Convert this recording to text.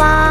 花。